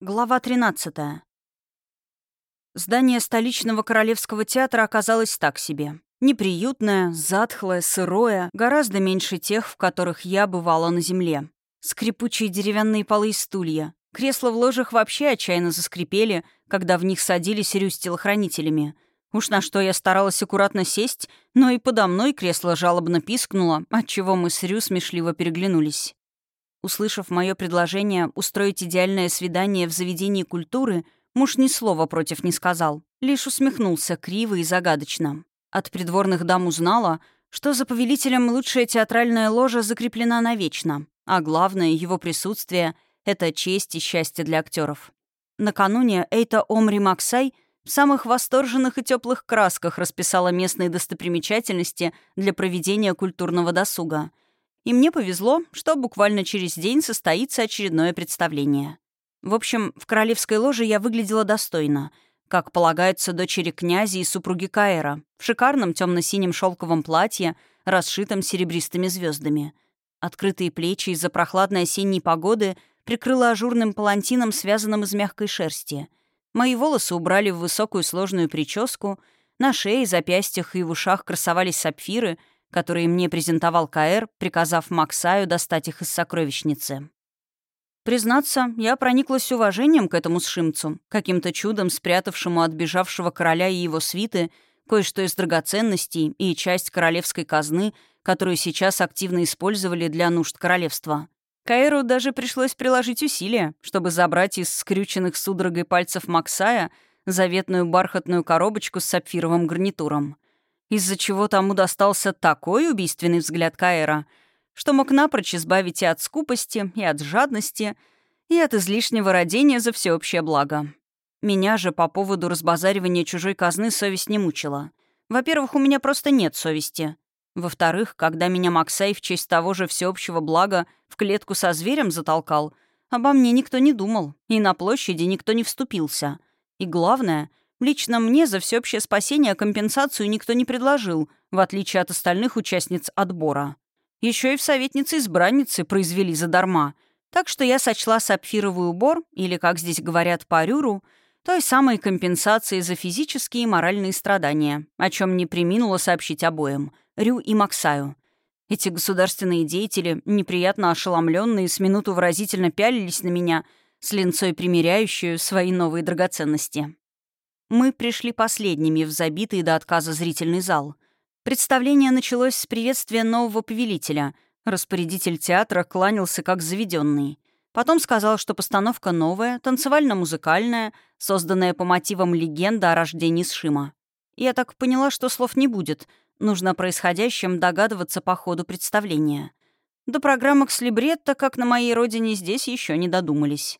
Глава 13. Здание столичного королевского театра оказалось так себе. Неприютное, затхлое, сырое, гораздо меньше тех, в которых я бывала на земле. Скрипучие деревянные полы и стулья. Кресла в ложах вообще отчаянно заскрипели, когда в них садились Рю с телохранителями. Уж на что я старалась аккуратно сесть, но и подо мной кресло жалобно пискнуло, отчего мы с Рю смешливо переглянулись. Услышав мое предложение устроить идеальное свидание в заведении культуры, муж ни слова против не сказал, лишь усмехнулся криво и загадочно. От придворных дам узнала, что за повелителем лучшая театральная ложа закреплена навечно, а главное, его присутствие — это честь и счастье для актеров. Накануне Эйта Омри Максай в самых восторженных и теплых красках расписала местные достопримечательности для проведения культурного досуга — и мне повезло, что буквально через день состоится очередное представление. В общем, в королевской ложе я выглядела достойно, как полагается дочери князя и супруги Каэра, в шикарном темно-синем шелковом платье, расшитом серебристыми звездами. Открытые плечи из-за прохладной осенней погоды прикрыла ажурным палантином, связанным из мягкой шерсти. Мои волосы убрали в высокую сложную прическу, на шее, запястьях и в ушах красовались сапфиры — которые мне презентовал Каэр, приказав Максаю достать их из сокровищницы. Признаться, я прониклась уважением к этому сшимцу, каким-то чудом спрятавшему от бежавшего короля и его свиты кое-что из драгоценностей и часть королевской казны, которую сейчас активно использовали для нужд королевства. Каэру даже пришлось приложить усилия, чтобы забрать из скрюченных судорогой пальцев Максая заветную бархатную коробочку с сапфировым гарнитуром — из-за чего тому достался такой убийственный взгляд Каэра, что мог напрочь избавить и от скупости, и от жадности, и от излишнего родения за всеобщее благо. Меня же по поводу разбазаривания чужой казны совесть не мучила. Во-первых, у меня просто нет совести. Во-вторых, когда меня Максай в честь того же всеобщего блага в клетку со зверем затолкал, обо мне никто не думал, и на площади никто не вступился. И главное, Лично мне за всеобщее спасение компенсацию никто не предложил, в отличие от остальных участниц отбора. Еще и в советнице-избранницы произвели задарма. Так что я сочла сапфировый убор, или, как здесь говорят, парюру, той самой компенсацией за физические и моральные страдания, о чем не приминула сообщить обоим — Рю и Максаю. Эти государственные деятели, неприятно ошеломленные, с минуту выразительно пялились на меня, с линцой примеряющую свои новые драгоценности. Мы пришли последними в забитый до отказа зрительный зал. Представление началось с приветствия нового повелителя. Распорядитель театра кланялся как заведенный. Потом сказал, что постановка новая, танцевально-музыкальная, созданная по мотивам легенды о рождении Сшима. Я так поняла, что слов не будет. Нужно о происходящем догадываться по ходу представления. До программок с либретто, как на моей родине, здесь еще не додумались.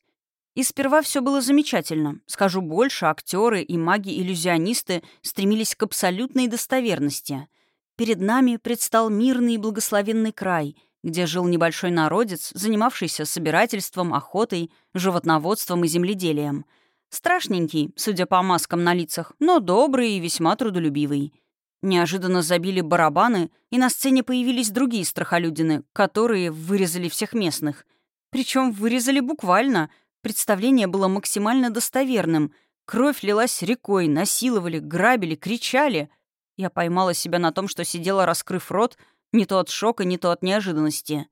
И сперва все было замечательно. Скажу больше, актеры и маги-иллюзионисты стремились к абсолютной достоверности. Перед нами предстал мирный и благословенный край, где жил небольшой народец, занимавшийся собирательством, охотой, животноводством и земледелием. Страшненький, судя по маскам на лицах, но добрый и весьма трудолюбивый. Неожиданно забили барабаны, и на сцене появились другие страхолюдины, которые вырезали всех местных. Причем вырезали буквально — Представление было максимально достоверным. Кровь лилась рекой, насиловали, грабили, кричали. Я поймала себя на том, что сидела, раскрыв рот, не то от шока, не то от неожиданности.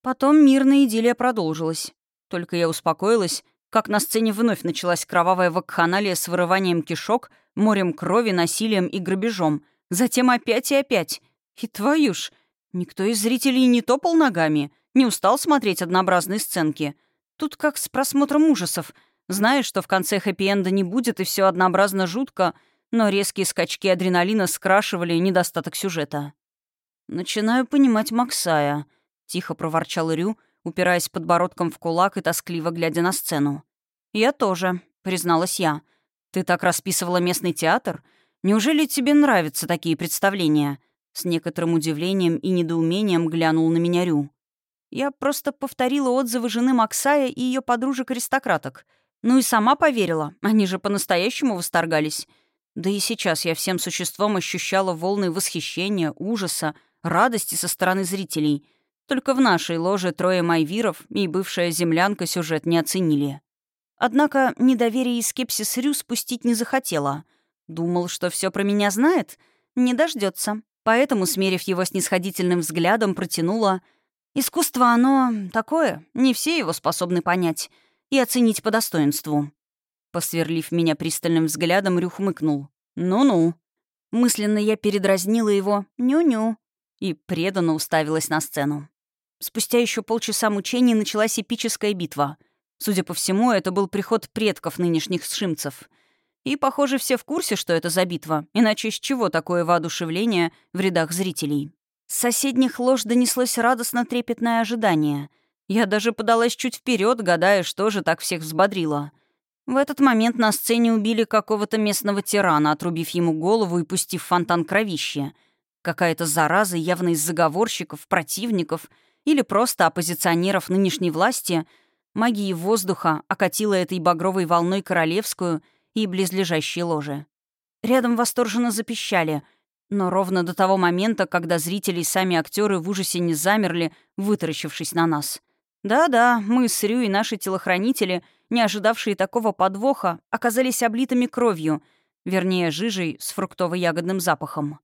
Потом мирная идиллия продолжилась. Только я успокоилась, как на сцене вновь началась кровавая вакханалия с вырыванием кишок, морем крови, насилием и грабежом. Затем опять и опять. И твою ж, никто из зрителей не топал ногами, не устал смотреть однообразные сценки — Тут как с просмотром ужасов. Знаешь, что в конце хэппи-энда не будет, и все однообразно жутко, но резкие скачки адреналина скрашивали недостаток сюжета. «Начинаю понимать Максая», — тихо проворчал Рю, упираясь подбородком в кулак и тоскливо глядя на сцену. «Я тоже», — призналась я. «Ты так расписывала местный театр? Неужели тебе нравятся такие представления?» С некоторым удивлением и недоумением глянул на меня Рю. Я просто повторила отзывы жены Максая и ее подружек-аристократок. Ну и сама поверила, они же по-настоящему восторгались. Да и сейчас я всем существом ощущала волны восхищения, ужаса, радости со стороны зрителей. Только в нашей ложе трое майвиров и бывшая землянка сюжет не оценили. Однако недоверие и скепсис Рю спустить не захотела. Думал, что все про меня знает? Не дождется. Поэтому, смерив его снисходительным взглядом, протянула. Искусство оно такое, не все его способны понять и оценить по достоинству. Посверлив меня пристальным взглядом, Рю хмыкнул. «Ну-ну». Мысленно я передразнила его «ню-ню» и преданно уставилась на сцену. Спустя еще полчаса мучений началась эпическая битва. Судя по всему, это был приход предков нынешних сшимцев. И, похоже, все в курсе, что это за битва, иначе с чего такое воодушевление в рядах зрителей? С соседних лож донеслось радостно трепетное ожидание. Я даже подалась чуть вперед, гадая, что же так всех взбодрило. В этот момент на сцене убили какого-то местного тирана, отрубив ему голову и пустив фонтан кровища. Какая-то зараза явно из заговорщиков, противников или просто оппозиционеров нынешней власти магии воздуха окатила этой багровой волной королевскую и близлежащие ложи. Рядом восторженно запищали — но ровно до того момента, когда зрители и сами актеры в ужасе не замерли, вытаращившись на нас. Да-да, мы с Рю и наши телохранители, не ожидавшие такого подвоха, оказались облитыми кровью, вернее, жижей с фруктово-ягодным запахом.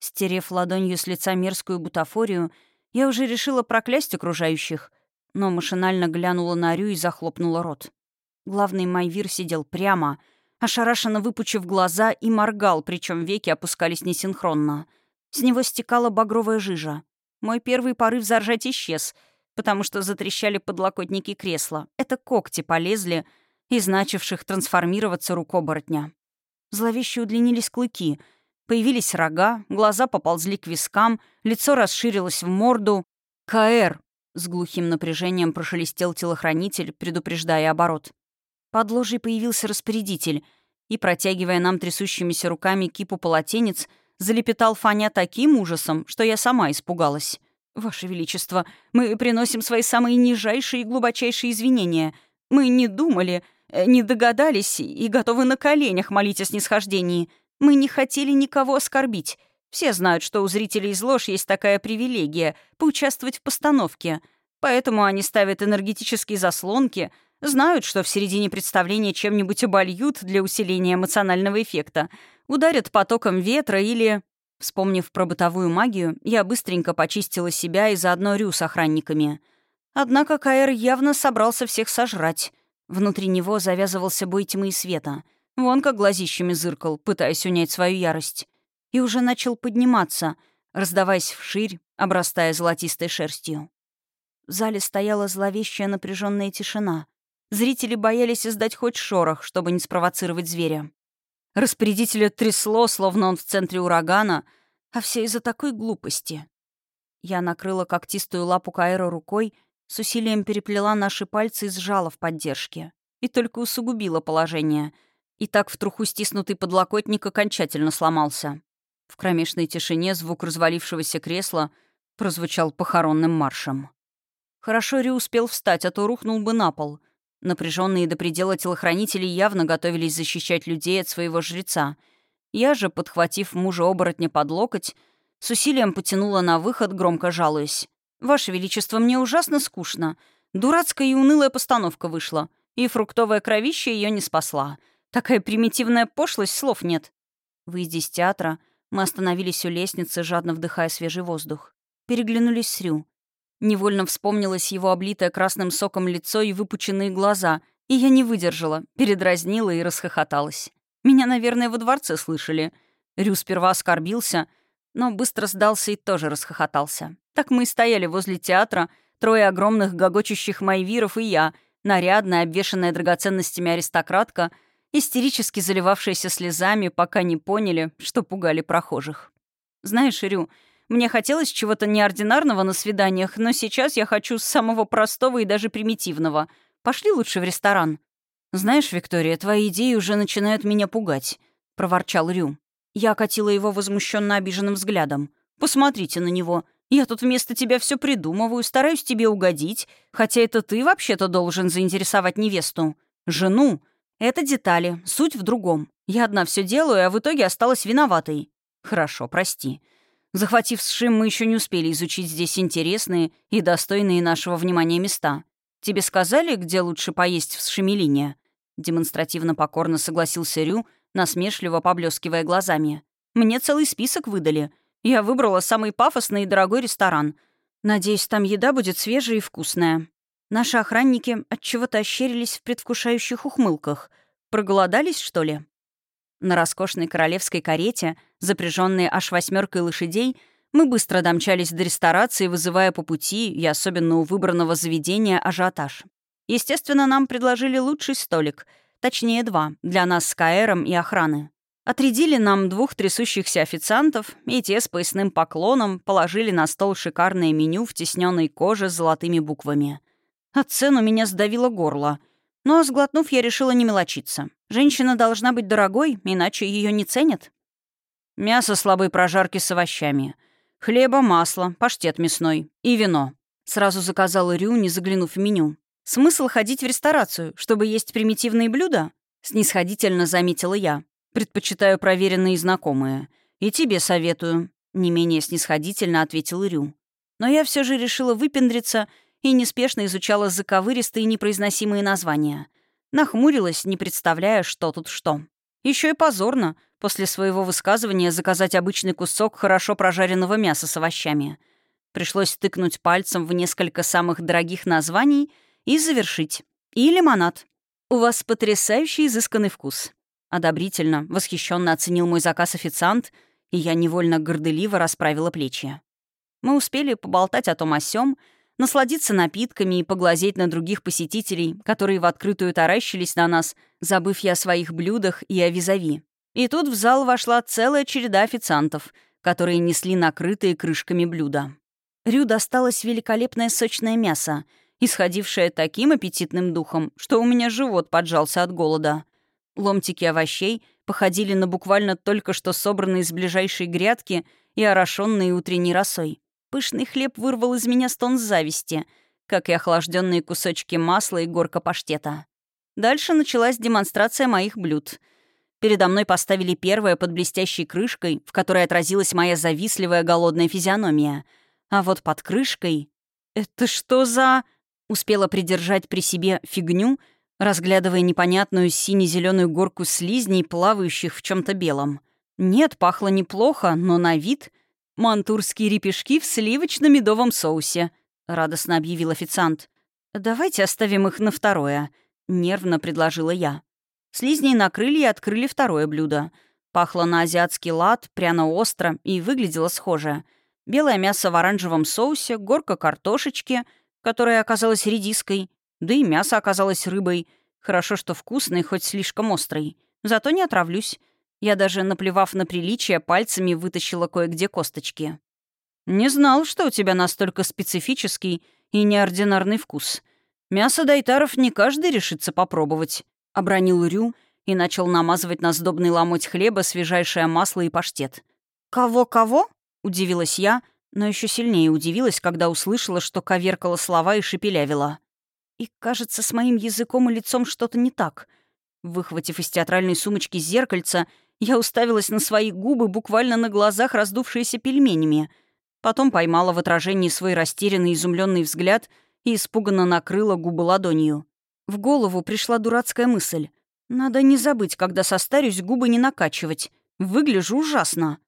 Стерев ладонью с лица мерзкую бутафорию, я уже решила проклясть окружающих, но машинально глянула на Рю и захлопнула рот. Главный Майвир сидел прямо — ошарашенно выпучив глаза и моргал, причем веки опускались несинхронно. С него стекала багровая жижа. Мой первый порыв заржать исчез, потому что затрещали подлокотники кресла. Это когти полезли из начавших трансформироваться рук оборотня. Зловеще удлинились клыки, появились рога, глаза поползли к вискам, лицо расширилось в морду. «КР!» — с глухим напряжением прошелестел телохранитель, предупреждая оборот. Под ложей появился распорядитель и, протягивая нам трясущимися руками кипу полотенец, залепетал Фаня таким ужасом, что я сама испугалась. «Ваше Величество, мы приносим свои самые нижайшие и глубочайшие извинения. Мы не думали, э, не догадались и готовы на коленях молить о снисхождении. Мы не хотели никого оскорбить. Все знают, что у зрителей из ложь есть такая привилегия — поучаствовать в постановке. Поэтому они ставят энергетические заслонки — Знают, что в середине представления чем-нибудь обольют для усиления эмоционального эффекта, ударят потоком ветра или... Вспомнив про бытовую магию, я быстренько почистила себя и заодно Рю с охранниками. Однако Каэр явно собрался всех сожрать. Внутри него завязывался бой тьмы и света. Вон как глазищами зыркал, пытаясь унять свою ярость. И уже начал подниматься, раздаваясь вширь, обрастая золотистой шерстью. В зале стояла зловещая напряженная тишина. Зрители боялись издать хоть шорох, чтобы не спровоцировать зверя. Распорядителя трясло, словно он в центре урагана, а все из-за такой глупости. Я накрыла когтистую лапу Каэра рукой, с усилием переплела наши пальцы и сжала в поддержке. И только усугубила положение. И так в труху стиснутый подлокотник окончательно сломался. В кромешной тишине звук развалившегося кресла прозвучал похоронным маршем. Хорошо Рю успел встать, а то рухнул бы на пол — Напряженные до предела телохранители явно готовились защищать людей от своего жреца. Я же, подхватив мужа-оборотня под локоть, с усилием потянула на выход, громко жалуясь. «Ваше Величество, мне ужасно скучно. Дурацкая и унылая постановка вышла, и фруктовая кровища ее не спасла. Такая примитивная пошлость, слов нет». Выйдя из театра, мы остановились у лестницы, жадно вдыхая свежий воздух. Переглянулись с Рю. Невольно вспомнилось его облитое красным соком лицо и выпученные глаза, и я не выдержала, передразнила и расхохоталась. Меня, наверное, во дворце слышали. Рю сперва оскорбился, но быстро сдался и тоже расхохотался. Так мы и стояли возле театра, трое огромных гогочущих майвиров и я, нарядная, обвешанная драгоценностями аристократка, истерически заливавшаяся слезами, пока не поняли, что пугали прохожих. «Знаешь, Рю, мне хотелось чего-то неординарного на свиданиях, но сейчас я хочу самого простого и даже примитивного. Пошли лучше в ресторан». «Знаешь, Виктория, твои идеи уже начинают меня пугать», — проворчал Рю. Я окатила его возмущенно обиженным взглядом. «Посмотрите на него. Я тут вместо тебя все придумываю, стараюсь тебе угодить, хотя это ты вообще-то должен заинтересовать невесту. Жену. Это детали, суть в другом. Я одна все делаю, а в итоге осталась виноватой. Хорошо, прости. Захватив Сшим, мы еще не успели изучить здесь интересные и достойные нашего внимания места. Тебе сказали, где лучше поесть в Шемелине?» Демонстративно покорно согласился Рю, насмешливо поблескивая глазами. «Мне целый список выдали. Я выбрала самый пафосный и дорогой ресторан. Надеюсь, там еда будет свежая и вкусная». Наши охранники от чего то ощерились в предвкушающих ухмылках. Проголодались, что ли? На роскошной королевской карете, запряженной аж восьмеркой лошадей, мы быстро домчались до ресторации, вызывая по пути и особенно у выбранного заведения ажиотаж. Естественно, нам предложили лучший столик, точнее два, для нас с Каэром и охраны. Отрядили нам двух трясущихся официантов, и те с поясным поклоном положили на стол шикарное меню в тесненной коже с золотыми буквами. От цен у меня сдавило горло. Но, сглотнув, я решила не мелочиться. Женщина должна быть дорогой, иначе ее не ценят. Мясо слабой прожарки с овощами — Хлеба, масло, паштет мясной и вино. Сразу заказала Рю, не заглянув в меню. Смысл ходить в ресторацию, чтобы есть примитивные блюда? Снисходительно заметила я. Предпочитаю проверенные и знакомые. И тебе советую. Не менее снисходительно ответил Рю. Но я все же решила выпендриться и неспешно изучала заковыристые непроизносимые названия. Нахмурилась, не представляя, что тут что. Еще и позорно после своего высказывания заказать обычный кусок хорошо прожаренного мяса с овощами. Пришлось тыкнуть пальцем в несколько самых дорогих названий и завершить. И лимонад. «У вас потрясающий изысканный вкус». Одобрительно, восхищенно оценил мой заказ официант, и я невольно горделиво расправила плечи. Мы успели поболтать о том о сём, насладиться напитками и поглазеть на других посетителей, которые в открытую таращились на нас, забыв я о своих блюдах и о визави. И тут в зал вошла целая череда официантов, которые несли накрытые крышками блюда. Рю досталось великолепное сочное мясо, исходившее таким аппетитным духом, что у меня живот поджался от голода. Ломтики овощей походили на буквально только что собранные из ближайшей грядки и орошенные утренней росой. Пышный хлеб вырвал из меня стон зависти, как и охлажденные кусочки масла и горка паштета. Дальше началась демонстрация моих блюд — Передо мной поставили первое под блестящей крышкой, в которой отразилась моя завистливая голодная физиономия. А вот под крышкой... «Это что за...» Успела придержать при себе фигню, разглядывая непонятную сине-зеленую горку слизней, плавающих в чем то белом. Нет, пахло неплохо, но на вид... «Мантурские репешки в сливочно-медовом соусе», — радостно объявил официант. «Давайте оставим их на второе», — нервно предложила я. Слизней накрыли и открыли второе блюдо. Пахло на азиатский лад, пряно-остро и выглядело схоже. Белое мясо в оранжевом соусе, горка картошечки, которая оказалась редиской, да и мясо оказалось рыбой. Хорошо, что вкусный, хоть слишком острый. Зато не отравлюсь. Я даже, наплевав на приличие, пальцами вытащила кое-где косточки. «Не знал, что у тебя настолько специфический и неординарный вкус. Мясо дайтаров не каждый решится попробовать», Обронил Рю и начал намазывать на сдобный ломоть хлеба свежайшее масло и паштет. «Кого-кого?» — удивилась я, но еще сильнее удивилась, когда услышала, что коверкала слова и шепелявила. И, кажется, с моим языком и лицом что-то не так. Выхватив из театральной сумочки зеркальца, я уставилась на свои губы, буквально на глазах раздувшиеся пельменями. Потом поймала в отражении свой растерянный изумленный взгляд и испуганно накрыла губы ладонью. В голову пришла дурацкая мысль. Надо не забыть, когда состарюсь, губы не накачивать. Выгляжу ужасно.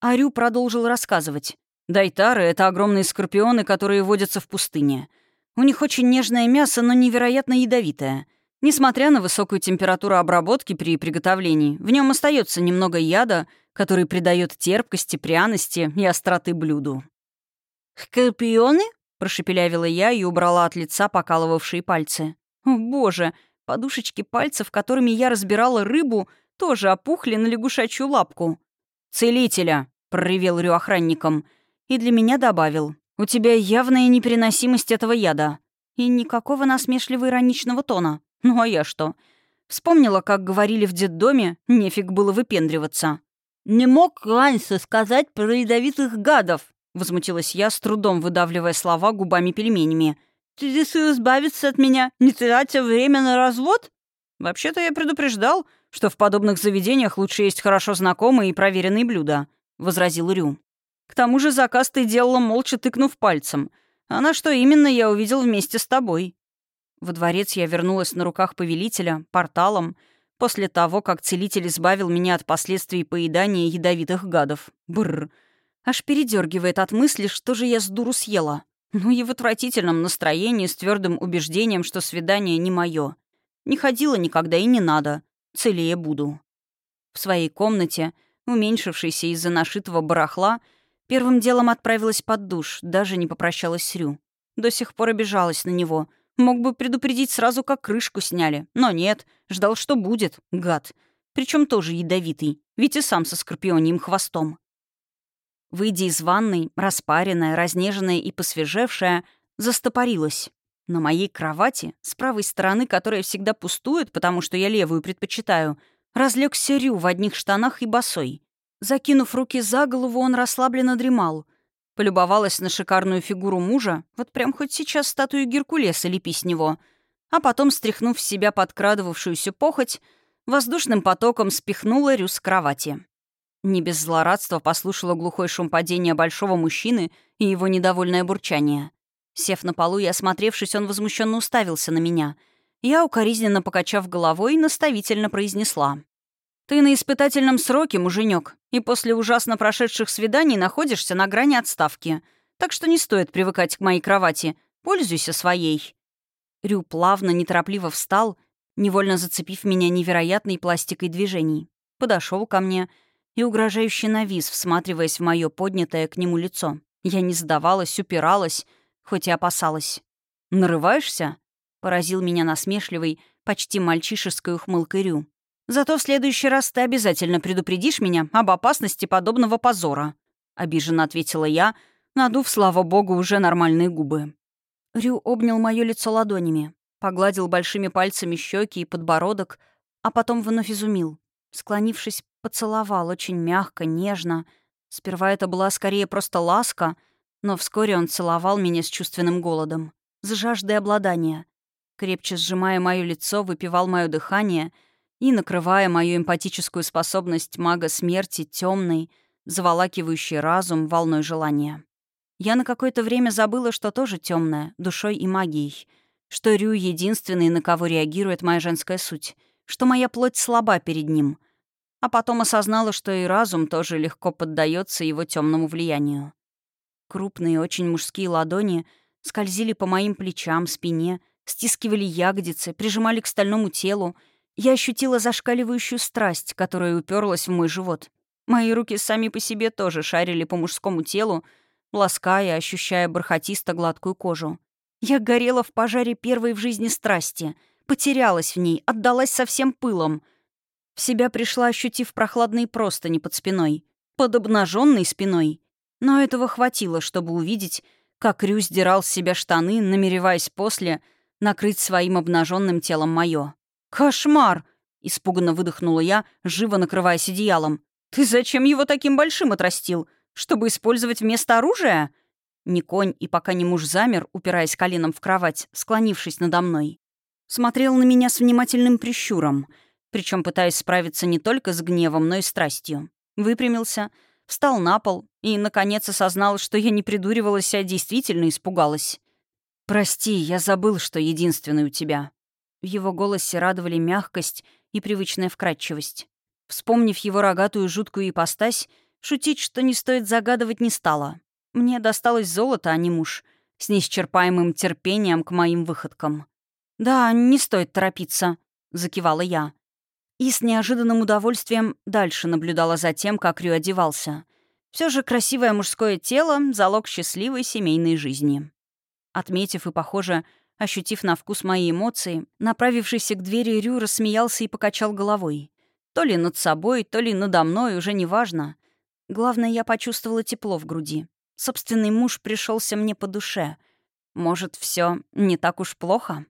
Арю продолжил рассказывать. Дайтары — это огромные скорпионы, которые водятся в пустыне. У них очень нежное мясо, но невероятно ядовитое. Несмотря на высокую температуру обработки при приготовлении, в нем остается немного яда, который придает терпкости, пряности и остроты блюду. «Скорпионы?» — прошепелявила я и убрала от лица покалывавшие пальцы. О, боже, подушечки пальцев, которыми я разбирала рыбу, тоже опухли на лягушачью лапку. «Целителя!» — проревел Рю охранником. И для меня добавил. «У тебя явная непереносимость этого яда». И никакого насмешливо-ироничного тона. Ну а я что? Вспомнила, как говорили в детдоме, нефиг было выпендриваться. «Не мог раньше сказать про ядовитых гадов», — возмутилась я, с трудом выдавливая слова губами-пельменями — ты решил избавиться от меня, не тратя время на развод? Вообще-то я предупреждал, что в подобных заведениях лучше есть хорошо знакомые и проверенные блюда», — возразил Рю. «К тому же заказ ты делала, молча тыкнув пальцем. А на что именно я увидел вместе с тобой?» Во дворец я вернулась на руках повелителя, порталом, после того, как целитель избавил меня от последствий поедания ядовитых гадов. Бррр. Аж передергивает от мысли, что же я с дуру съела. Ну и в отвратительном настроении с твердым убеждением, что свидание не мое. Не ходила никогда и не надо. Целее буду. В своей комнате, уменьшившейся из-за нашитого барахла, первым делом отправилась под душ, даже не попрощалась с Рю. До сих пор обижалась на него. Мог бы предупредить сразу, как крышку сняли. Но нет, ждал, что будет. Гад. Причем тоже ядовитый, ведь и сам со скорпионием хвостом. Выйдя из ванной, распаренная, разнеженная и посвежевшая, застопорилась. На моей кровати, с правой стороны, которая всегда пустует, потому что я левую предпочитаю, разлегся Рю в одних штанах и босой. Закинув руки за голову, он расслабленно дремал. Полюбовалась на шикарную фигуру мужа, вот прям хоть сейчас статую Геркулеса лепи с него. А потом, стряхнув с себя подкрадывавшуюся похоть, воздушным потоком спихнула Рю с кровати. Не без злорадства послушала глухой шум падения большого мужчины и его недовольное бурчание. Сев на полу и осмотревшись, он возмущенно уставился на меня. Я, укоризненно покачав головой, наставительно произнесла. «Ты на испытательном сроке, муженек, и после ужасно прошедших свиданий находишься на грани отставки. Так что не стоит привыкать к моей кровати. Пользуйся своей». Рю плавно, неторопливо встал, невольно зацепив меня невероятной пластикой движений. Подошел ко мне — и угрожающе навис, всматриваясь в мое поднятое к нему лицо. Я не сдавалась, упиралась, хоть и опасалась. «Нарываешься?» — поразил меня насмешливый, почти мальчишеской ухмылкой Рю. «Зато в следующий раз ты обязательно предупредишь меня об опасности подобного позора», — обиженно ответила я, надув, слава богу, уже нормальные губы. Рю обнял мое лицо ладонями, погладил большими пальцами щеки и подбородок, а потом вновь изумил. Склонившись, Поцеловал очень мягко, нежно. Сперва это была скорее просто ласка, но вскоре он целовал меня с чувственным голодом, с жаждой обладания. Крепче сжимая мое лицо, выпивал мое дыхание и, накрывая мою эмпатическую способность мага смерти темной, заволакивающей разум волной желания. Я на какое-то время забыла, что тоже темная, душой и магией, что Рю — единственный, на кого реагирует моя женская суть, что моя плоть слаба перед ним — а потом осознала, что и разум тоже легко поддается его темному влиянию. Крупные, очень мужские ладони скользили по моим плечам, спине, стискивали ягодицы, прижимали к стальному телу. Я ощутила зашкаливающую страсть, которая уперлась в мой живот. Мои руки сами по себе тоже шарили по мужскому телу, лаская, ощущая бархатисто-гладкую кожу. Я горела в пожаре первой в жизни страсти, потерялась в ней, отдалась со всем пылом — в себя пришла, ощутив прохладные простыни под спиной. Под обнаженной спиной. Но этого хватило, чтобы увидеть, как Рю сдирал с себя штаны, намереваясь после накрыть своим обнаженным телом мое. «Кошмар!» — испуганно выдохнула я, живо накрываясь одеялом. «Ты зачем его таким большим отрастил? Чтобы использовать вместо оружия?» Не конь и пока не муж замер, упираясь коленом в кровать, склонившись надо мной. Смотрел на меня с внимательным прищуром — причем пытаясь справиться не только с гневом, но и страстью. Выпрямился, встал на пол и, наконец, осознал, что я не придуривалась, а действительно испугалась. «Прости, я забыл, что единственный у тебя». В его голосе радовали мягкость и привычная вкрадчивость. Вспомнив его рогатую жуткую ипостась, шутить, что не стоит загадывать, не стало. Мне досталось золото, а не муж, с неисчерпаемым терпением к моим выходкам. «Да, не стоит торопиться», — закивала я и с неожиданным удовольствием дальше наблюдала за тем, как Рю одевался. Все же красивое мужское тело — залог счастливой семейной жизни. Отметив и, похоже, ощутив на вкус мои эмоции, направившийся к двери Рю рассмеялся и покачал головой. То ли над собой, то ли надо мной, уже не важно. Главное, я почувствовала тепло в груди. Собственный муж пришелся мне по душе. Может, все не так уж плохо?